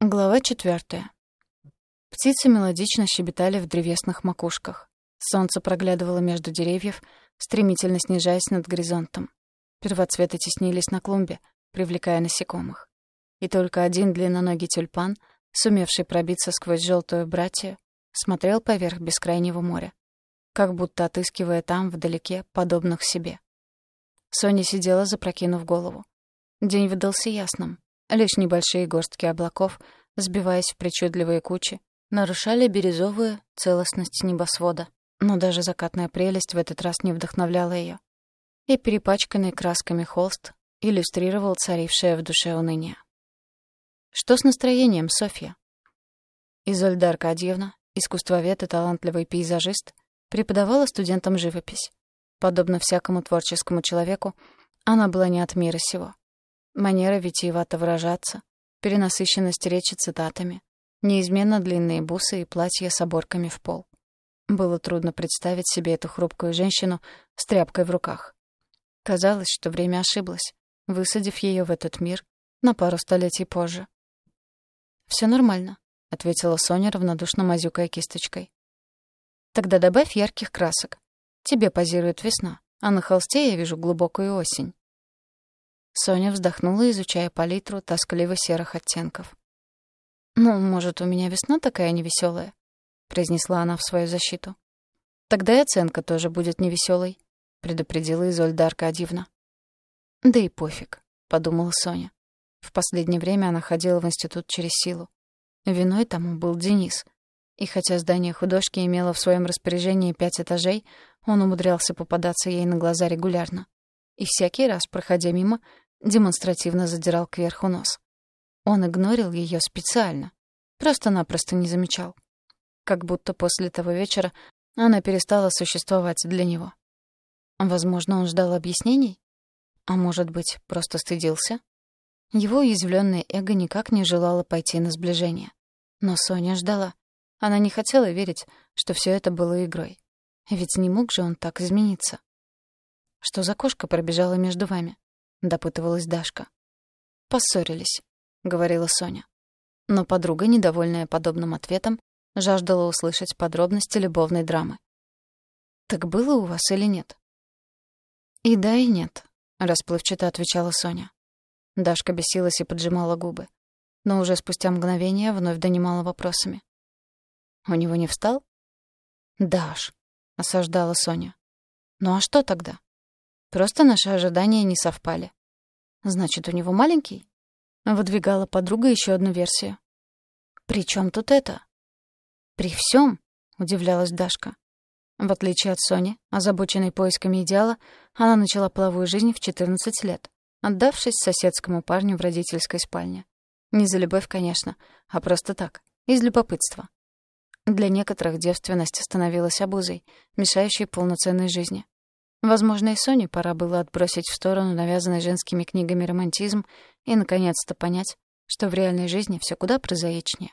Глава четвертая. Птицы мелодично щебетали в древесных макушках. Солнце проглядывало между деревьев, стремительно снижаясь над горизонтом. Первоцветы теснились на клумбе, привлекая насекомых. И только один длинноногий тюльпан, сумевший пробиться сквозь желтую братью, смотрел поверх бескрайнего моря, как будто отыскивая там, вдалеке, подобных себе. Соня сидела, запрокинув голову. День выдался ясным, Лишь небольшие горстки облаков, сбиваясь в причудливые кучи, нарушали бирюзовую целостность небосвода. Но даже закатная прелесть в этот раз не вдохновляла ее. И перепачканный красками холст иллюстрировал царившее в душе уныние. «Что с настроением, Софья?» Изольда Аркадьевна, искусствовед и талантливый пейзажист, преподавала студентам живопись. Подобно всякому творческому человеку, она была не от мира сего. Манера витиевато выражаться, перенасыщенность речи цитатами, неизменно длинные бусы и платья с оборками в пол. Было трудно представить себе эту хрупкую женщину с тряпкой в руках. Казалось, что время ошиблось, высадив ее в этот мир на пару столетий позже. Все нормально», — ответила Соня, равнодушно мазюкая кисточкой. «Тогда добавь ярких красок. Тебе позирует весна, а на холсте я вижу глубокую осень». Соня вздохнула, изучая палитру тоскливо-серых оттенков. «Ну, может, у меня весна такая невеселая, произнесла она в свою защиту. «Тогда и оценка тоже будет невеселой, предупредила Изольда Аркадьевна. «Да и пофиг», — подумала Соня. В последнее время она ходила в институт через силу. Виной тому был Денис. И хотя здание художки имело в своем распоряжении пять этажей, он умудрялся попадаться ей на глаза регулярно. И всякий раз, проходя мимо, демонстративно задирал кверху нос. Он игнорил ее специально, просто-напросто не замечал. Как будто после того вечера она перестала существовать для него. Возможно, он ждал объяснений? А может быть, просто стыдился? Его уязвленное эго никак не желало пойти на сближение. Но Соня ждала. Она не хотела верить, что все это было игрой. Ведь не мог же он так измениться. Что за кошка пробежала между вами? — допытывалась Дашка. «Поссорились», — говорила Соня. Но подруга, недовольная подобным ответом, жаждала услышать подробности любовной драмы. «Так было у вас или нет?» «И да, и нет», — расплывчато отвечала Соня. Дашка бесилась и поджимала губы, но уже спустя мгновение вновь донимала вопросами. «У него не встал?» «Даш», — осаждала Соня. «Ну а что тогда?» Просто наши ожидания не совпали. Значит, у него маленький? Выдвигала подруга еще одну версию. При чем тут это? При всем, удивлялась Дашка. В отличие от Сони, озабоченной поисками идеала, она начала половую жизнь в 14 лет, отдавшись соседскому парню в родительской спальне. Не за любовь, конечно, а просто так, из любопытства. Для некоторых девственность становилась обузой, мешающей полноценной жизни. Возможно, и Соне пора было отбросить в сторону навязанный женскими книгами романтизм и, наконец-то, понять, что в реальной жизни все куда прозаичнее.